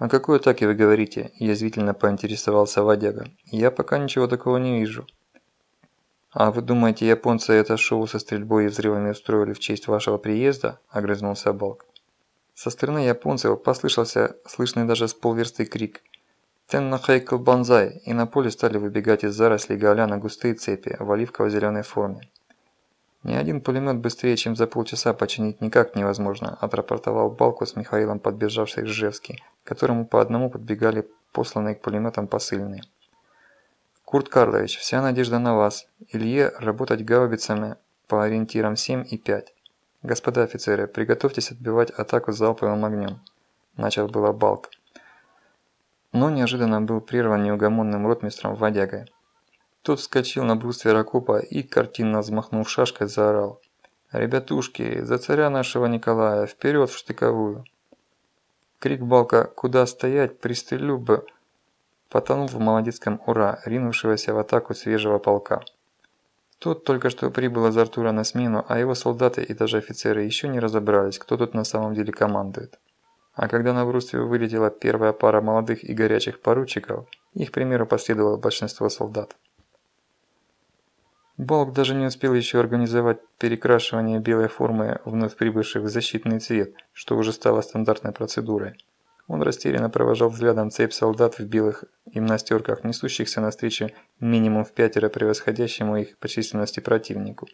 «О какой атаке вы говорите?» – язвительно поинтересовался Вадяга. «Я пока ничего такого не вижу». «А вы думаете, японцы это шоу со стрельбой и взрывами устроили в честь вашего приезда?» – огрызнулся Балк. Со стороны японцев послышался слышный даже с полверсты крик «Тенна Хайкл Банзай!» и на поле стали выбегать из зарослей галя густые цепи в оливково-зеленой форме. Ни один пулемет быстрее, чем за полчаса починить никак невозможно, отрапортовал Балку с Михаилом подбежавший Ржевский, которому по одному подбегали посланные к пулеметам посыльные. «Курт Карлович, вся надежда на вас. Илье работать гаубицами по ориентирам 7 и 5. Господа офицеры, приготовьтесь отбивать атаку залповым огнем», – начал было Балк. Но неожиданно был прерван неугомонным ротмистром Вадягой. Тот вскочил на бруствер окопа и, картинно взмахнув шашкой, заорал. «Ребятушки, за царя нашего Николая, вперед в штыковую!» Крик Балка «Куда стоять? Пристрелю бы!» потонул в молодецком «Ура!», ринувшегося в атаку свежего полка. Тот только что прибыл из Артура на смену, а его солдаты и даже офицеры еще не разобрались, кто тут на самом деле командует. А когда на бруствер вылетела первая пара молодых и горячих поручиков, их примеру последовало большинство солдат. Балк даже не успел еще организовать перекрашивание белой формы вновь прибывших в защитный цвет, что уже стало стандартной процедурой. Он растерянно провожал взглядом цепь солдат в белых гимнастерках, несущихся навстречу минимум в пятеро превосходящему их по численности противнику.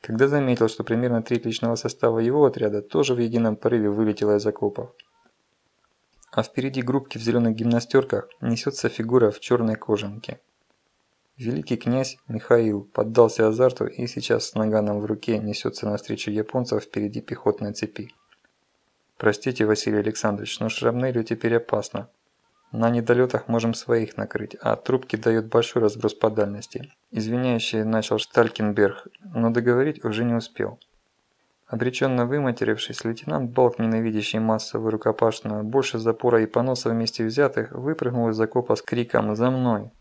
Когда заметил, что примерно треть личного состава его отряда тоже в едином порыве вылетела из окопов. А впереди группки в зеленых гимнастерках несется фигура в черной кожанке. Великий князь Михаил поддался азарту и сейчас с наганом в руке несется навстречу японцев впереди пехотной цепи. Простите, Василий Александрович, но Шрапнелью теперь опасно. На недолетах можем своих накрыть, а трубки дают большой разброс по дальности. Извиняющий начал Шталькенберг, но договорить уже не успел. Обреченно выматерившись, лейтенант Балк, ненавидящий массовую рукопашную, больше запора и поноса вместе взятых, выпрыгнул из окопа с криком «За мной!».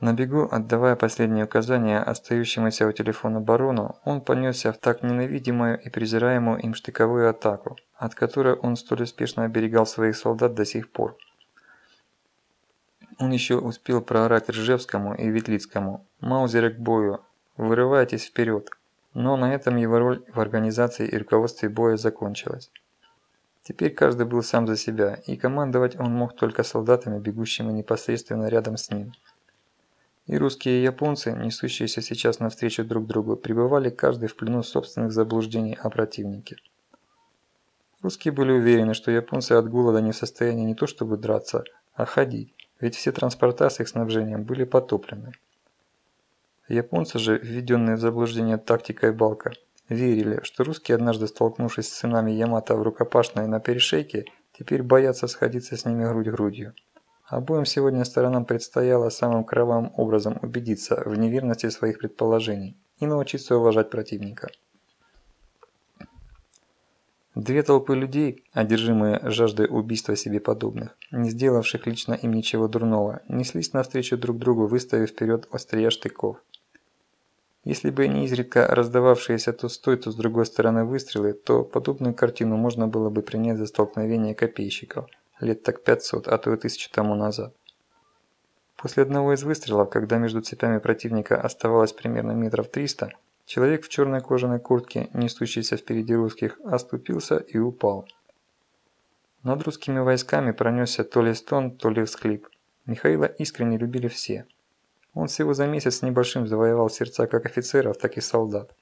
На бегу, отдавая последние указания остающемуся у телефона барону, он понесся в так ненавидимую и презираемую им штыковую атаку, от которой он столь успешно оберегал своих солдат до сих пор. Он еще успел проорать Ржевскому и Ветлицкому «Маузеры к бою! Вырывайтесь вперед!» Но на этом его роль в организации и руководстве боя закончилась. Теперь каждый был сам за себя, и командовать он мог только солдатами, бегущими непосредственно рядом с ним. И русские и японцы, несущиеся сейчас навстречу друг другу, пребывали каждый в плену собственных заблуждений о противнике. Русские были уверены, что японцы от голода не в состоянии не то чтобы драться, а ходить, ведь все транспорта с их снабжением были потоплены. Японцы же, введенные в заблуждение тактикой Балка, верили, что русские, однажды столкнувшись с сынами Ямато в рукопашной на перешейке, теперь боятся сходиться с ними грудь грудью. Обоим сегодня сторонам предстояло самым кровавым образом убедиться в неверности своих предположений и научиться уважать противника. Две толпы людей, одержимые жаждой убийства себе подобных, не сделавших лично им ничего дурного, неслись навстречу друг другу, выставив вперед острия штыков. Если бы не изредка раздававшиеся то с той, то с другой стороны выстрелы, то подобную картину можно было бы принять за столкновение копейщиков – лет так 500, а то и тысячу тому назад. После одного из выстрелов, когда между цепями противника оставалось примерно метров 300, человек в черной кожаной куртке, несущийся впереди русских, оступился и упал. Над русскими войсками пронесся то ли стон, то ли всхлип. Михаила искренне любили все. Он всего за месяц с небольшим завоевал сердца как офицеров, так и солдат.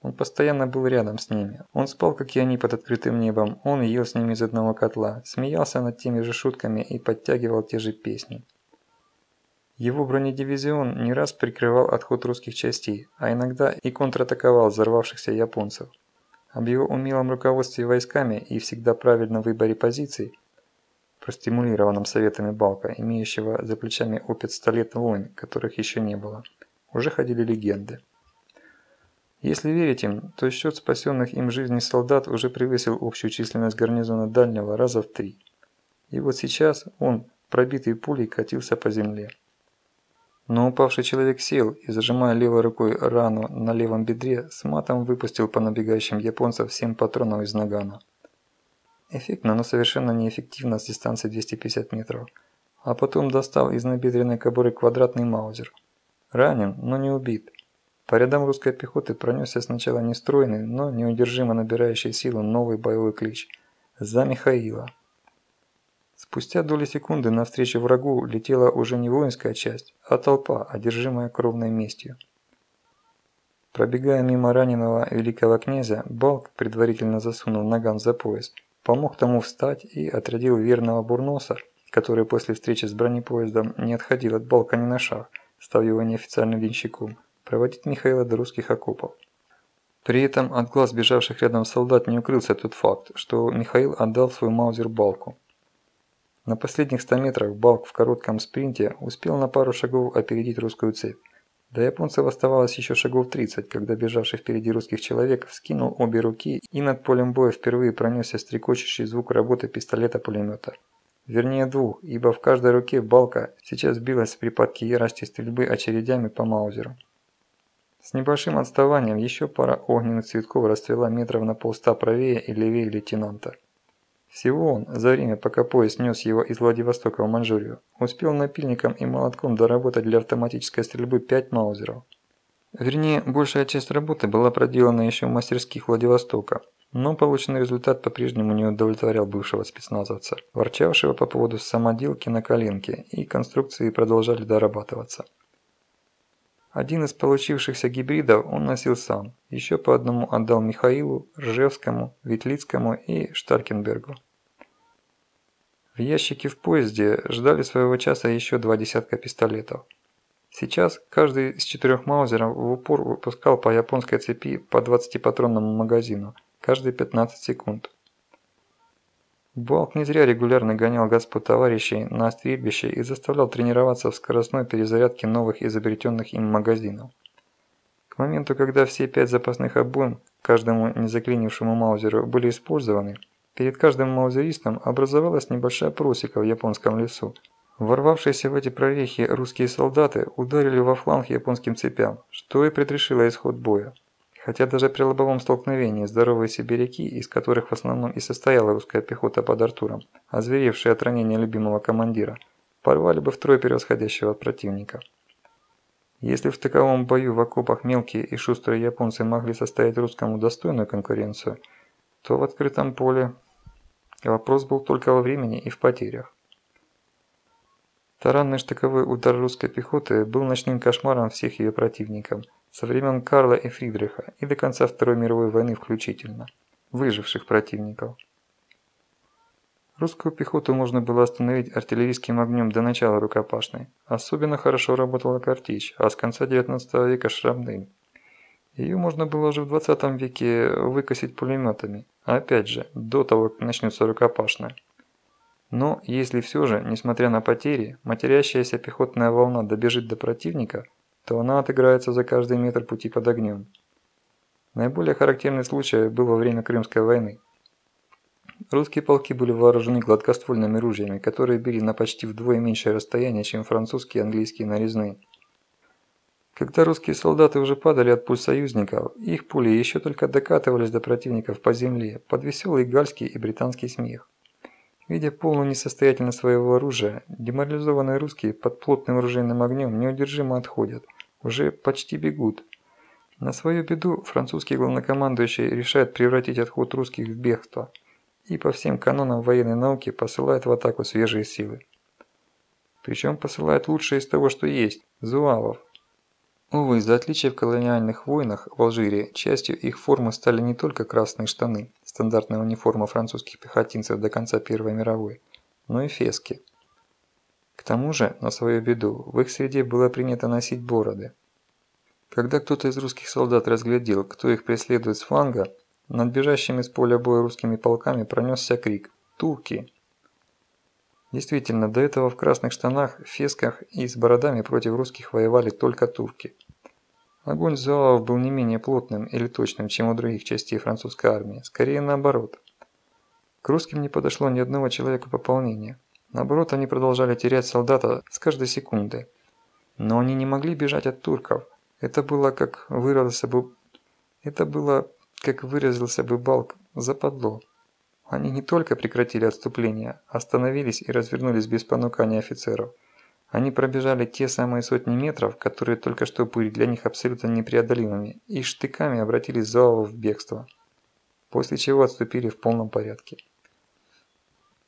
Он постоянно был рядом с ними. Он спал, как и они, под открытым небом. Он ел с ними из одного котла, смеялся над теми же шутками и подтягивал те же песни. Его бронедивизион не раз прикрывал отход русских частей, а иногда и контратаковал взорвавшихся японцев. Об его умелом руководстве войсками и всегда правильном выборе позиций, простимулированном советами Балка, имеющего за плечами опыт ста лет войн, которых еще не было, уже ходили легенды. Если верить им, то счет спасенных им жизней солдат уже превысил общую численность гарнизона Дальнего раза в три. И вот сейчас он, пробитый пулей, катился по земле. Но упавший человек сел и, зажимая левой рукой рану на левом бедре, с матом выпустил по набегающим японцам семь патронов из нагана. Эффектно, но совершенно неэффективно с дистанции 250 метров. А потом достал из набедренной кобуры квадратный маузер. Ранен, но не убит. По рядам русской пехоты пронесся сначала нестройный, но неудержимо набирающий силу новый боевой клич. За Михаила. Спустя доли секунды навстречу врагу летела уже не воинская часть, а толпа, одержимая кровной местью. Пробегая мимо раненого великого князя, Балк, предварительно засунув наган за пояс, помог тому встать и отрядил верного Бурноса, который после встречи с бронепоездом не отходил от Балка ни на шаг, став его неофициальным денщиком, проводить Михаила до русских окопов. При этом от глаз бежавших рядом солдат не укрылся тот факт, что Михаил отдал свой маузер Балку. На последних 100 метрах Балк в коротком спринте успел на пару шагов опередить русскую цепь. До японцев оставалось еще шагов 30, когда бежавший впереди русских человек вскинул обе руки и над полем боя впервые пронесся стрекочущий звук работы пистолета-пулемета. Вернее двух, ибо в каждой руке балка сейчас билась в припадке ярости стрельбы очередями по маузеру. С небольшим отставанием еще пара огненных цветков расцвела метров на полста правее и левее лейтенанта. Всего он, за время пока поезд нес его из Владивостока в Манчжурию, успел напильником и молотком доработать для автоматической стрельбы 5 маузеров. Вернее, большая часть работы была проделана еще в мастерских Владивостока, но полученный результат по-прежнему не удовлетворял бывшего спецназовца, ворчавшего по поводу самоделки на коленке, и конструкции продолжали дорабатываться. Один из получившихся гибридов он носил сам, еще по одному отдал Михаилу, Ржевскому, Ветлицкому и Штаркенбергу. В ящике в поезде ждали своего часа еще два десятка пистолетов. Сейчас каждый из четырех маузеров в упор выпускал по японской цепи по 20-патронному магазину, каждые 15 секунд. Балк не зря регулярно гонял господ товарищей на стрельбище и заставлял тренироваться в скоростной перезарядке новых изобретенных им магазинов. К моменту, когда все пять запасных обоим каждому незаклинившему маузеру были использованы, перед каждым маузеристом образовалась небольшая просека в японском лесу. Ворвавшиеся в эти прорехи русские солдаты ударили во фланг японским цепям, что и предрешило исход боя. Хотя даже при лобовом столкновении здоровые сибиряки, из которых в основном и состояла русская пехота под Артуром, озверевшие от ранения любимого командира, порвали бы втрое превосходящего противника. Если в таковом бою в окопах мелкие и шустрые японцы могли составить русскому достойную конкуренцию, то в открытом поле вопрос был только во времени и в потерях. Таранный штыковой удар русской пехоты был ночным кошмаром всех ее противников – со времен Карла и Фридриха и до конца Второй мировой войны включительно, выживших противников. Русскую пехоту можно было остановить артиллерийским огнем до начала рукопашной. Особенно хорошо работала картечь, а с конца 19 века шрапнель. Ее можно было уже в 20 веке выкосить пулеметами, опять же, до того, как начнется рукопашная. Но если все же, несмотря на потери, матерящаяся пехотная волна добежит до противника – то она отыграется за каждый метр пути под огнем. Наиболее характерный случай был во время Крымской войны. Русские полки были вооружены гладкоствольными ружьями, которые били на почти вдвое меньшее расстояние, чем французские и английские нарезные. Когда русские солдаты уже падали от пуль союзников, их пули еще только докатывались до противников по земле, под веселый гальский и британский смех. Видя полную несостоятельность своего оружия, деморализованные русские под плотным оружейным огнем неудержимо отходят – уже почти бегут. На свою беду французский главнокомандующий решает превратить отход русских в бегство и по всем канонам военной науки посылает в атаку свежие силы. Причем посылает лучшее из того, что есть – зуавов. Увы, за отличие в колониальных войнах в Алжире, частью их формы стали не только красные штаны, стандартная униформа французских пехотинцев до конца Первой мировой, но и фески – к тому же, на свою беду, в их среде было принято носить бороды. Когда кто-то из русских солдат разглядел, кто их преследует с фланга, над бежащими с поля боя русскими полками пронесся крик «Турки!». Действительно, до этого в красных штанах, фесках и с бородами против русских воевали только турки. Огонь зуавов был не менее плотным или точным, чем у других частей французской армии, скорее наоборот. К русским не подошло ни одного человека пополнения. Наоборот, они продолжали терять солдата с каждой секунды. Но они не могли бежать от турков. Это было, как выразился бы... Это было, как выразился бы Балк, западло. Они не только прекратили отступление, остановились и развернулись без понукания офицеров. Они пробежали те самые сотни метров, которые только что были для них абсолютно непреодолимыми, и штыками обратились залово в бегство. После чего отступили в полном порядке.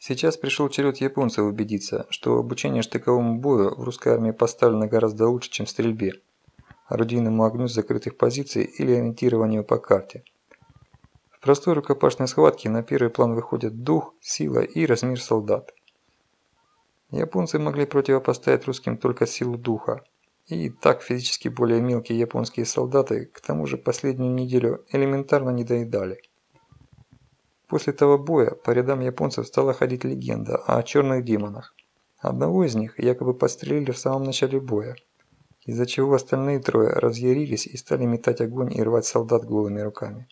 Сейчас пришел черед японцев убедиться, что обучение штыковому бою в русской армии поставлено гораздо лучше, чем стрельбе, орудийному огню с закрытых позиций или ориентированию по карте. В простой рукопашной схватке на первый план выходят дух, сила и размер солдат. Японцы могли противопоставить русским только силу духа. И так физически более мелкие японские солдаты, к тому же последнюю неделю элементарно не доедали. После того боя по рядам японцев стала ходить легенда о черных демонах. Одного из них якобы подстрелили в самом начале боя, из-за чего остальные трое разъярились и стали метать огонь и рвать солдат голыми руками.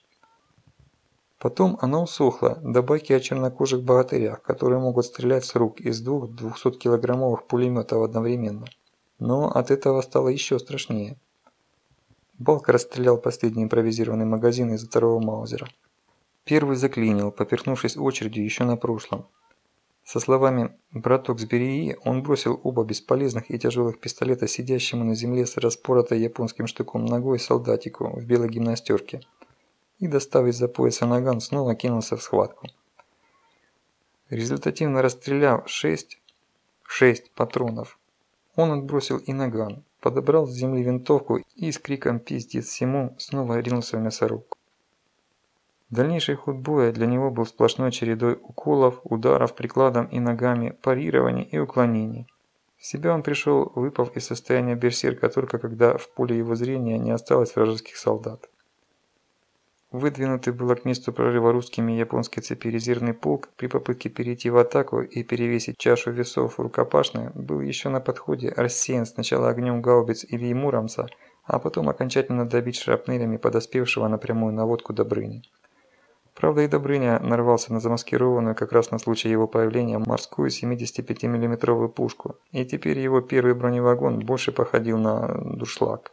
Потом она усохла до байки о чернокожих богатырях, которые могут стрелять с рук из двух 200-килограммовых пулеметов одновременно. Но от этого стало еще страшнее. Балк расстрелял последний импровизированный магазин из второго маузера. Первый заклинил, поперхнувшись очередью еще на прошлом. Со словами «браток с Берии» он бросил оба бесполезных и тяжелых пистолета сидящему на земле с распоротой японским штыком ногой солдатику в белой гимнастерке и, достав из-за пояса наган, снова кинулся в схватку. Результативно расстреляв 6, 6 патронов, он отбросил и наган, подобрал с земли винтовку и с криком «Пиздец всему!» снова ринулся в мясорубку. Дальнейший ход боя для него был сплошной чередой уколов, ударов прикладом и ногами, парирований и уклонений. В себя он пришел, выпав из состояния берсерка только когда в поле его зрения не осталось вражеских солдат. Выдвинутый было к месту прорыва русскими и японской цепи резервный полк при попытке перейти в атаку и перевесить чашу весов рукопашной был еще на подходе рассеян сначала огнем гаубиц Ильи Муромца, а потом окончательно добить шрапнелями подоспевшего на прямую наводку Добрыни. Правда и Добрыня нарвался на замаскированную как раз на случай его появления морскую 75 миллиметровую пушку, и теперь его первый броневагон больше походил на душлаг.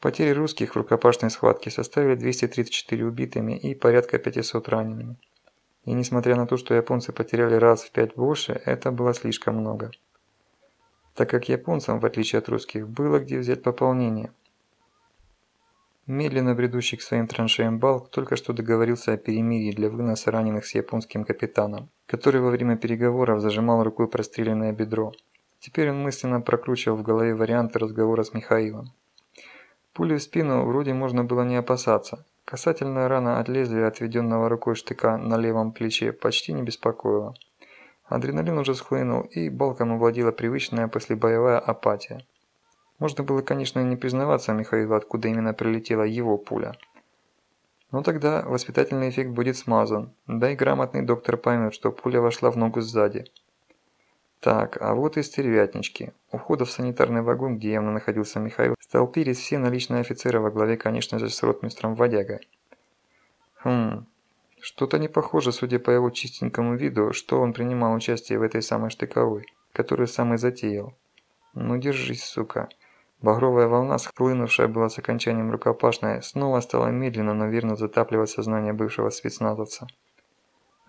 Потери русских в рукопашной схватке составили 234 убитыми и порядка 500 ранеными. И несмотря на то, что японцы потеряли раз в пять больше, это было слишком много. Так как японцам, в отличие от русских, было где взять пополнение. Медленно бредущий к своим траншеям Балк только что договорился о перемирии для выноса раненых с японским капитаном, который во время переговоров зажимал рукой простреленное бедро. Теперь он мысленно прокручивал в голове варианты разговора с Михаилом. Пули в спину вроде можно было не опасаться. Касательная рана от лезвия, отведенного рукой штыка на левом плече, почти не беспокоила. Адреналин уже схлынул, и балком овладела привычная послебоевая апатия. Можно было, конечно, не признаваться Михаилу, откуда именно прилетела его пуля. Но тогда воспитательный эффект будет смазан, да и грамотный доктор поймет, что пуля вошла в ногу сзади. Так, а вот и стервятнички. У входа в санитарный вагон, где явно находился Михаил, столпились все наличные офицеры во главе, конечно же, с ротмистром Водягой. Хм, что-то не похоже, судя по его чистенькому виду, что он принимал участие в этой самой штыковой, которую сам и затеял. Ну держись, сука. Багровая волна, схлынувшая была с окончанием рукопашной, снова стала медленно, но верно затапливать сознание бывшего спецназовца.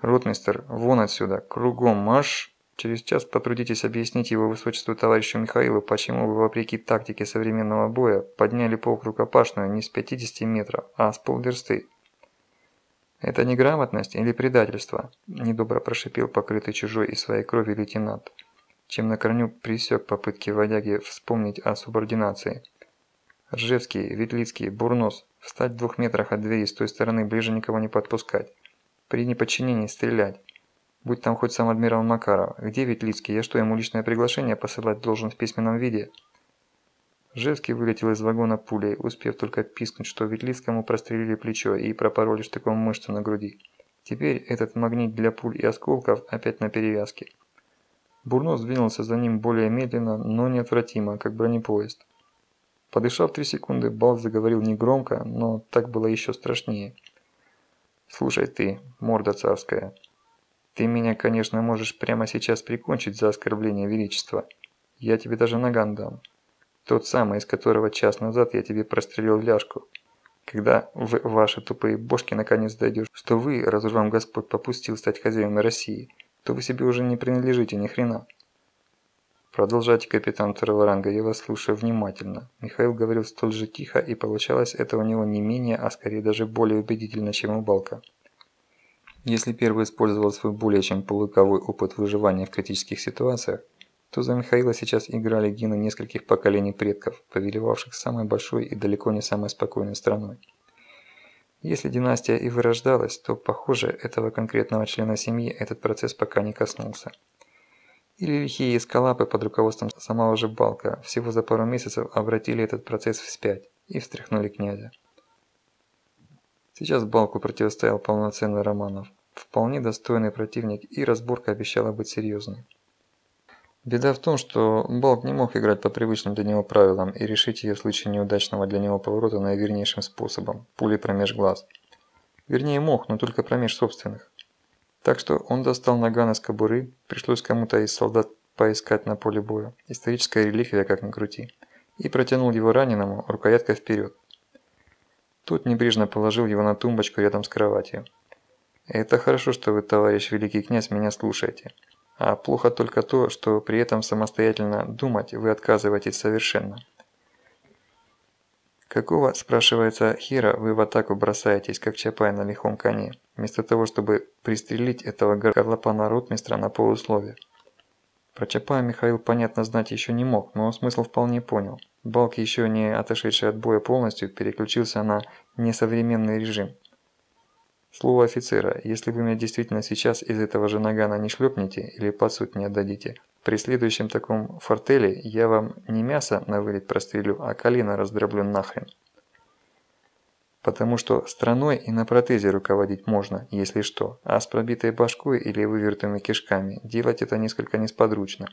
«Ротмистер, вон отсюда, кругом марш!» Через час потрудитесь объяснить его высочеству товарищу Михаилу, почему вы, вопреки тактике современного боя, подняли полк рукопашную не с 50 метров, а с полверсты. «Это неграмотность или предательство?» – недобро прошипел покрытый чужой и своей кровью лейтенант, чем на корню пресек попытки водяги вспомнить о субординации. Ржевский, Ветлицкий, Бурнос – встать в двух метрах от двери с той стороны, ближе никого не подпускать. При неподчинении стрелять. Будь там хоть сам адмирал Макаров. Где Ветлицкий? Я что, ему личное приглашение посылать должен в письменном виде? Жевский вылетел из вагона пулей, успев только пискнуть, что Ветлицкому прострелили плечо и пропороли штыком мышцу на груди. Теперь этот магнит для пуль и осколков опять на перевязке. Бурнос двинулся за ним более медленно, но неотвратимо, как бронепоезд. Подышав три секунды, Бал заговорил негромко, но так было еще страшнее. «Слушай ты, морда царская, ты меня, конечно, можешь прямо сейчас прикончить за оскорбление величества. Я тебе даже наган дам. Тот самый, из которого час назад я тебе прострелил ляжку. Когда в ваши тупые бошки наконец дойдешь, что вы, раз уж вам Господь попустил стать хозяином России, то вы себе уже не принадлежите ни хрена. Продолжайте, капитан второго ранга, я вас слушаю внимательно. Михаил говорил столь же тихо, и получалось это у него не менее, а скорее даже более убедительно, чем у Балка. Если первый использовал свой более чем полуковой опыт выживания в критических ситуациях, то за Михаила сейчас играли гены нескольких поколений предков, повелевавших самой большой и далеко не самой спокойной страной. Если династия и вырождалась, то, похоже, этого конкретного члена семьи этот процесс пока не коснулся. Или лихие эскалапы под руководством самого же Балка всего за пару месяцев обратили этот процесс вспять и встряхнули князя. Сейчас Балку противостоял полноценный Романов, вполне достойный противник и разборка обещала быть серьезной. Беда в том, что Балк не мог играть по привычным для него правилам и решить ее в случае неудачного для него поворота наивернейшим способом – пулей промеж глаз. Вернее мог, но только промеж собственных. Так что он достал наган из кобуры, пришлось кому-то из солдат поискать на поле боя, историческая реликвия как ни крути, и протянул его раненому рукояткой вперед. Тот небрежно положил его на тумбочку рядом с кроватью. «Это хорошо, что вы, товарищ великий князь, меня слушаете. А плохо только то, что при этом самостоятельно думать вы отказываетесь совершенно. Какого, спрашивается Хира, вы в атаку бросаетесь, как Чапай на лихом коне, вместо того, чтобы пристрелить этого горлопана ротмистра на полуслове? Про Чапая Михаил понятно знать еще не мог, но смысл вполне понял. Балк, еще не отошедший от боя полностью, переключился на несовременный режим – Слово офицера, если вы меня действительно сейчас из этого же нагана не шлепнете или под суд не отдадите, при следующем таком фортеле я вам не мясо на вылет прострелю, а колено раздроблю нахрен. Потому что страной и на протезе руководить можно, если что, а с пробитой башкой или вывертыми кишками делать это несколько несподручно.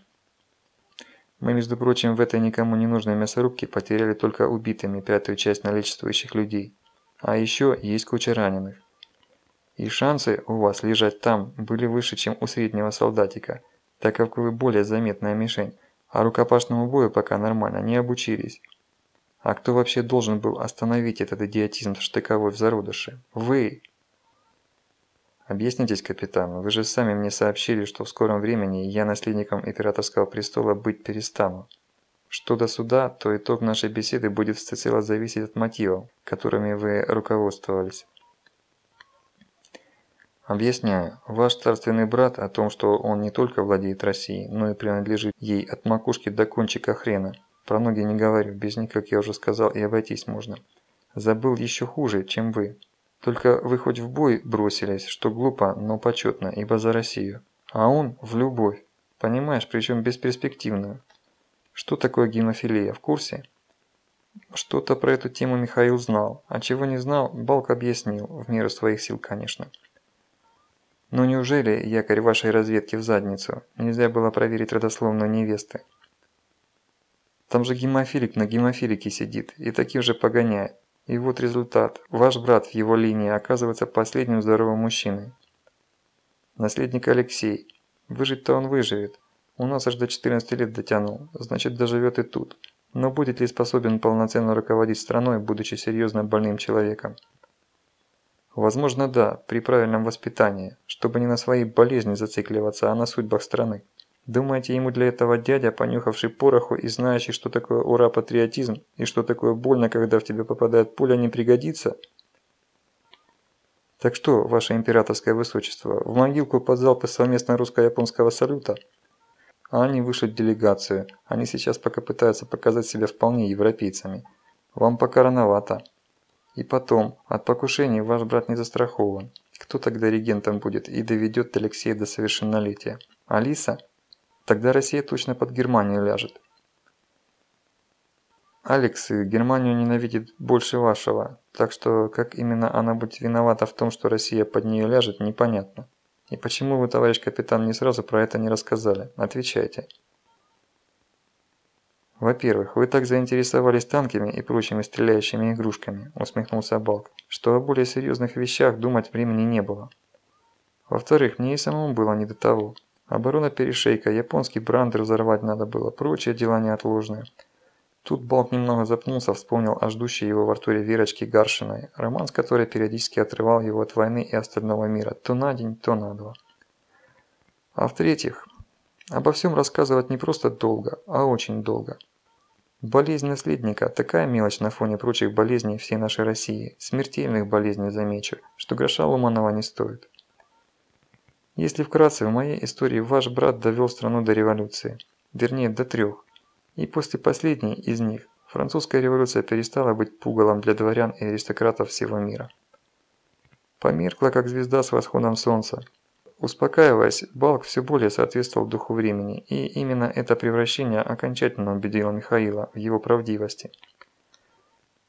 Мы, между прочим, в этой никому не нужной мясорубке потеряли только убитыми пятую часть наличествующих людей. А еще есть куча раненых. И шансы у вас лежать там были выше, чем у среднего солдатика, так как вы более заметная мишень, а рукопашному бою пока нормально не обучились. А кто вообще должен был остановить этот идиотизм штыковой в зародыше? Вы! Объяснитесь, капитан, вы же сами мне сообщили, что в скором времени я наследником императорского престола быть перестану. Что до суда, то итог нашей беседы будет всецело зависеть от мотивов, которыми вы руководствовались. Объясняю, ваш царственный брат о том, что он не только владеет Россией, но и принадлежит ей от макушки до кончика хрена. Про ноги не говорю, без них, как я уже сказал, и обойтись можно. Забыл еще хуже, чем вы. Только вы хоть в бой бросились, что глупо, но почетно, ибо за Россию. А он в любовь. Понимаешь, причем бесперспективную. Что такое гемофилия, в курсе? Что-то про эту тему Михаил знал, а чего не знал, Балк объяснил, в меру своих сил, конечно. Но неужели, якорь вашей разведки в задницу, нельзя было проверить родословную невесты? Там же гемофилик на гемофилике сидит и таким же погоняет. И вот результат. Ваш брат в его линии оказывается последним здоровым мужчиной. Наследник Алексей. Выжить-то он выживет. У нас аж до 14 лет дотянул, значит доживет и тут. Но будет ли способен полноценно руководить страной, будучи серьезно больным человеком? Возможно, да, при правильном воспитании, чтобы не на своей болезни зацикливаться, а на судьбах страны. Думаете, ему для этого дядя, понюхавший пороху и знающий, что такое ура-патриотизм и что такое больно, когда в тебя попадает пуля, не пригодится? Так что, ваше императорское высочество, в могилку под залпы совместно русско-японского салюта? А они вышлют делегацию, они сейчас пока пытаются показать себя вполне европейцами. Вам пока рановато. И потом, от покушений ваш брат не застрахован. Кто тогда регентом будет и доведет Алексея до совершеннолетия? Алиса? Тогда Россия точно под Германию ляжет. Алекс Германию ненавидит больше вашего, так что как именно она будет виновата в том, что Россия под нее ляжет, непонятно. И почему вы, товарищ капитан, не сразу про это не рассказали? Отвечайте. «Во-первых, вы так заинтересовались танками и прочими стреляющими игрушками», – усмехнулся Балк, – «что о более серьезных вещах думать времени не было. Во-вторых, мне и самому было не до того. Оборона перешейка, японский брандер взорвать надо было, прочие дела неотложные. Тут Балк немного запнулся, вспомнил о ждущей его в Артуре Верочке Гаршиной, роман с которой периодически отрывал его от войны и остального мира, то на день, то на два. А в-третьих, обо всем рассказывать не просто долго, а очень долго. Болезнь наследника – такая мелочь на фоне прочих болезней всей нашей России, смертельных болезней, замечу, что гроша ломаного не стоит. Если вкратце, в моей истории ваш брат довел страну до революции, вернее до трех. И после последней из них французская революция перестала быть пугалом для дворян и аристократов всего мира. Померкла, как звезда с восходом солнца. Успокаиваясь, Балк все более соответствовал духу времени, и именно это превращение окончательно убедило Михаила в его правдивости.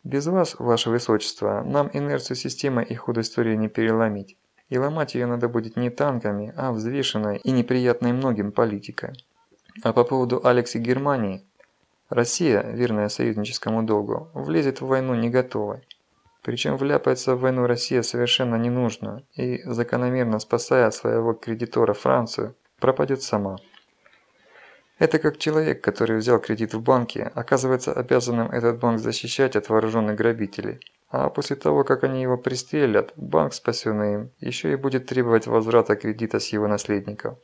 Без вас, ваше высочество, нам инерцию системы и ход истории не переломить. И ломать ее надо будет не танками, а взвешенной и неприятной многим политикой. А по поводу Алекс Германии, Россия, верная союзническому долгу, влезет в войну не готовой. Причем вляпается в войну Россия совершенно ненужную и, закономерно спасая своего кредитора Францию, пропадет сама. Это как человек, который взял кредит в банке, оказывается обязанным этот банк защищать от вооруженных грабителей. А после того, как они его пристрелят, банк, спасенный им, еще и будет требовать возврата кредита с его наследников.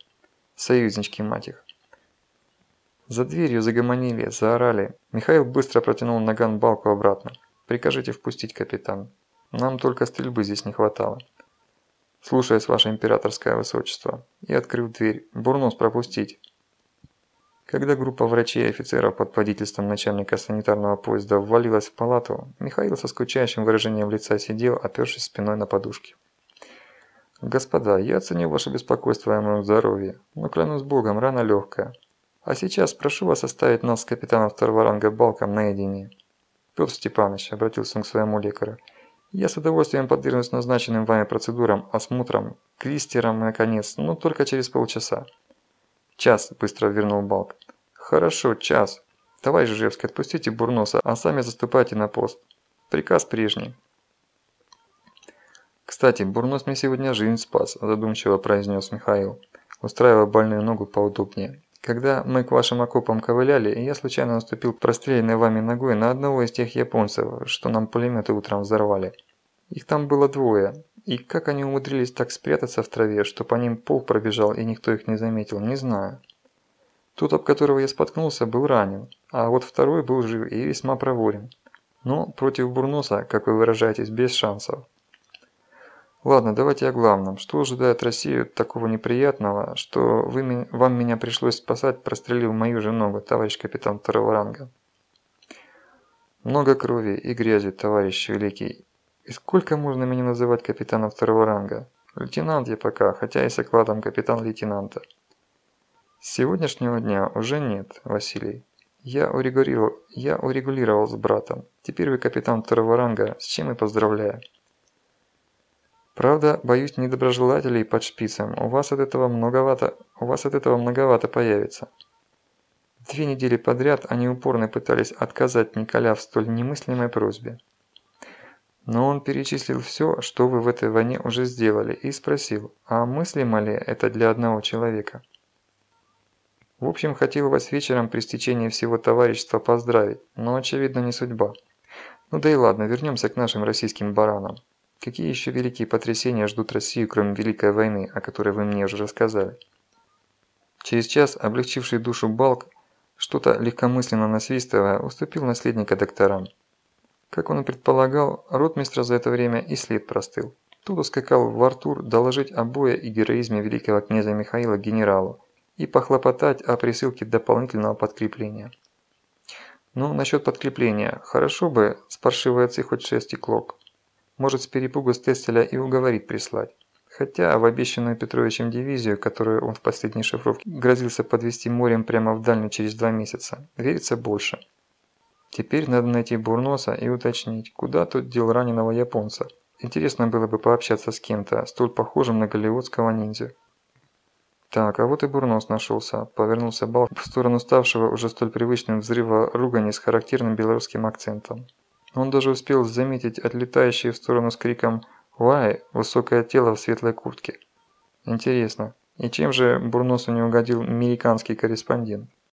Союзнички, мать их. За дверью загомонили, заорали. Михаил быстро протянул наган балку обратно. «Прикажите впустить, капитан. Нам только стрельбы здесь не хватало». «Слушаюсь, ваше императорское высочество». И открыв дверь. «Бурнос пропустить». Когда группа врачей и офицеров под водительством начальника санитарного поезда ввалилась в палату, Михаил со скучающим выражением лица сидел, опершись спиной на подушке. «Господа, я ценю ваше беспокойство о моем здоровье, но клянусь богом, рана легкая. А сейчас прошу вас оставить нас с капитаном второго ранга Балком наедине. Петр Степанович, обратился он к своему лекарю, я с удовольствием подвергнусь назначенным вами процедурам, осмотрам, клистерам, наконец, но только через полчаса. Час, быстро вернул Балк. Хорошо, час. Товарищ Жевский, отпустите Бурноса, а сами заступайте на пост. Приказ прежний. Кстати, Бурнос мне сегодня жизнь спас, задумчиво произнес Михаил, устраивая больную ногу поудобнее. Когда мы к вашим окопам ковыляли, я случайно наступил простреленной вами ногой на одного из тех японцев, что нам пулеметы утром взорвали. Их там было двое, и как они умудрились так спрятаться в траве, что по ним пол пробежал и никто их не заметил, не знаю. Тот, об которого я споткнулся, был ранен, а вот второй был жив и весьма проворен. Но против Бурноса, как вы выражаетесь, без шансов. Ладно, давайте о главном. Что ожидает Россию такого неприятного, что вы, вам меня пришлось спасать, прострелив мою же ногу, товарищ капитан второго ранга? Много крови и грязи, товарищ великий. И сколько можно меня называть капитаном второго ранга? Лейтенант я пока, хотя и с окладом капитан лейтенанта. С сегодняшнего дня уже нет, Василий. Я урегулировал, я урегулировал с братом. Теперь вы капитан второго ранга, с чем и поздравляю. Правда, боюсь недоброжелателей под шпицем. У вас от этого многовато, у вас от этого многовато появится. Две недели подряд они упорно пытались отказать Николя в столь немыслимой просьбе. Но он перечислил все, что вы в этой войне уже сделали, и спросил, а мыслимо ли это для одного человека? В общем, хотел вас вечером при стечении всего товарищества поздравить, но очевидно не судьба. Ну да и ладно, вернемся к нашим российским баранам. Какие еще великие потрясения ждут Россию, кроме Великой войны, о которой вы мне уже рассказали? Через час, облегчивший душу Балк, что-то легкомысленно насвистывая, уступил наследника докторам. Как он и предполагал, ротмистра за это время и след простыл. Тут ускакал в Артур доложить о бое и героизме великого князя Михаила генералу и похлопотать о присылке дополнительного подкрепления. Ну, насчет подкрепления, хорошо бы с паршивой хоть шесть и клок. Может с перепугу Стесселя и уговорить прислать. Хотя в обещанную Петровичем дивизию, которую он в последней шифровке грозился подвести морем прямо в дальнюю через два месяца, верится больше. Теперь надо найти Бурноса и уточнить, куда тот дел раненого японца. Интересно было бы пообщаться с кем-то, столь похожим на голливудского ниндзя. Так, а вот и Бурнос нашелся. Повернулся Бал в сторону ставшего уже столь привычным взрыва ругани с характерным белорусским акцентом. Он даже успел заметить отлетающее в сторону с криком «Уай!» высокое тело в светлой куртке. Интересно, и чем же Бурносу не угодил американский корреспондент?